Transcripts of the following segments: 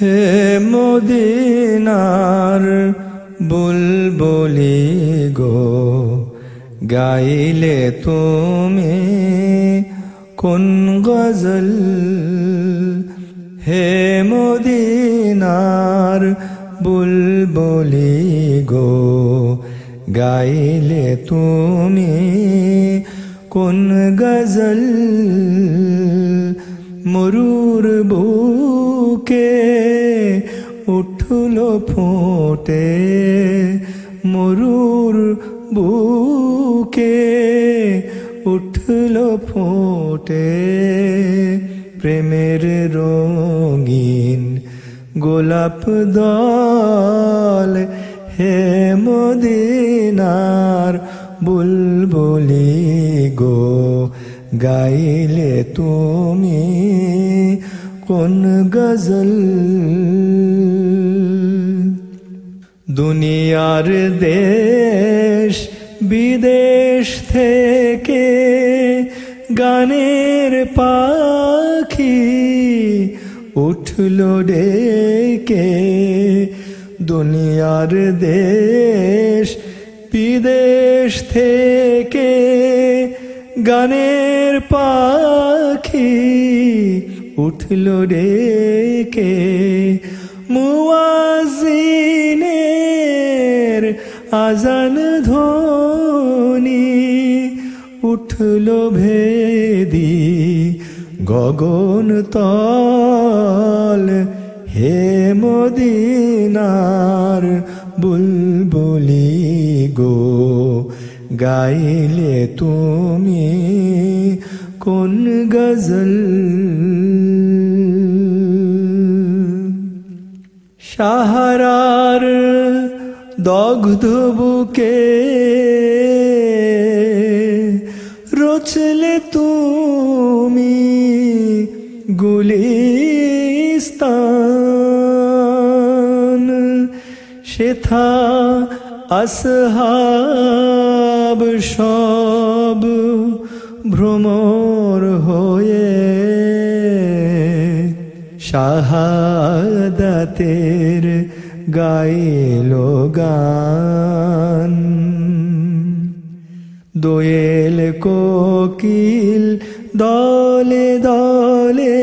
হে মদিনার বুলবুলি গো, গাইলে তুমি কোন গজল? হে মদিনার বুলবুলি গো, গাইলে তুমি কোন গজল? মরুর বুকে উঠল ফোটে মরুর বুকে। উঠল ফোটে প্রেমের রঙিন গোলাপ দল। হে মদিনার বুলবুলি গো, গাইলে তুমি কোন গজল? দুনিয়ার দেশ, বিদেশ থেকে গানের পাখি উঠল ডেকে। দুনিয়ার দেশ, বিদেশ থেকে গানের পাখি উঠল ডেকে মুয়াজিনের আজান ধ্বনি উঠল ভেদি গগন তল। হে মদিনার বুলবুলি গো গাইলে তুমি কোন গজল? সাহারার দগ্ধ বুকে রচলে তুমি গুলিস্তান। শেথা আসহাব সব সব ভ্রমর হয়ে শাহাদাতের গাইল গান। দোয়েল কোকিল দলে দলে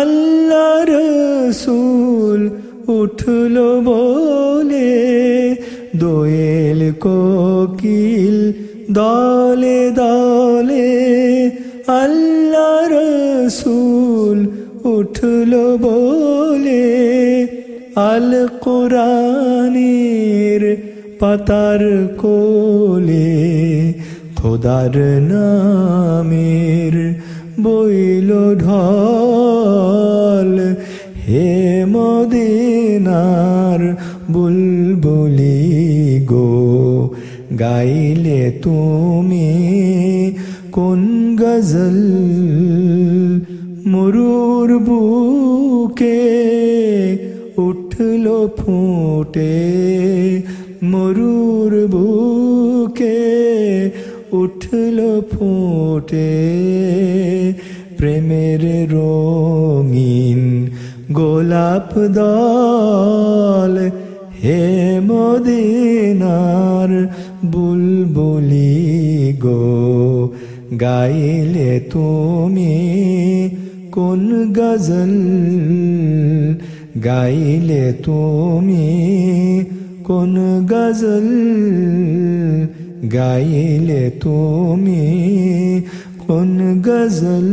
আল্লাহ রসুল উঠল বলে দোয়েল কোকিল দলে দলে আল্লাহ রসুল উঠল বলে, আল কোরআনের পাতার কোলে খোদার নামের বইল ঢল, হে মদিনার গো গাইলে তুমি কোন গজল? মরুর বুকে উঠল ফুটে। মরুর বুকে উঠল ফুটে। প্রেমের রঙিন গোলাপ দল হে মদিনার বুলবুলি গো, গাইলে তুমি কোন গজল? গাইলে তুমি কোন গজল? গাইলে তুমি কোন গজল?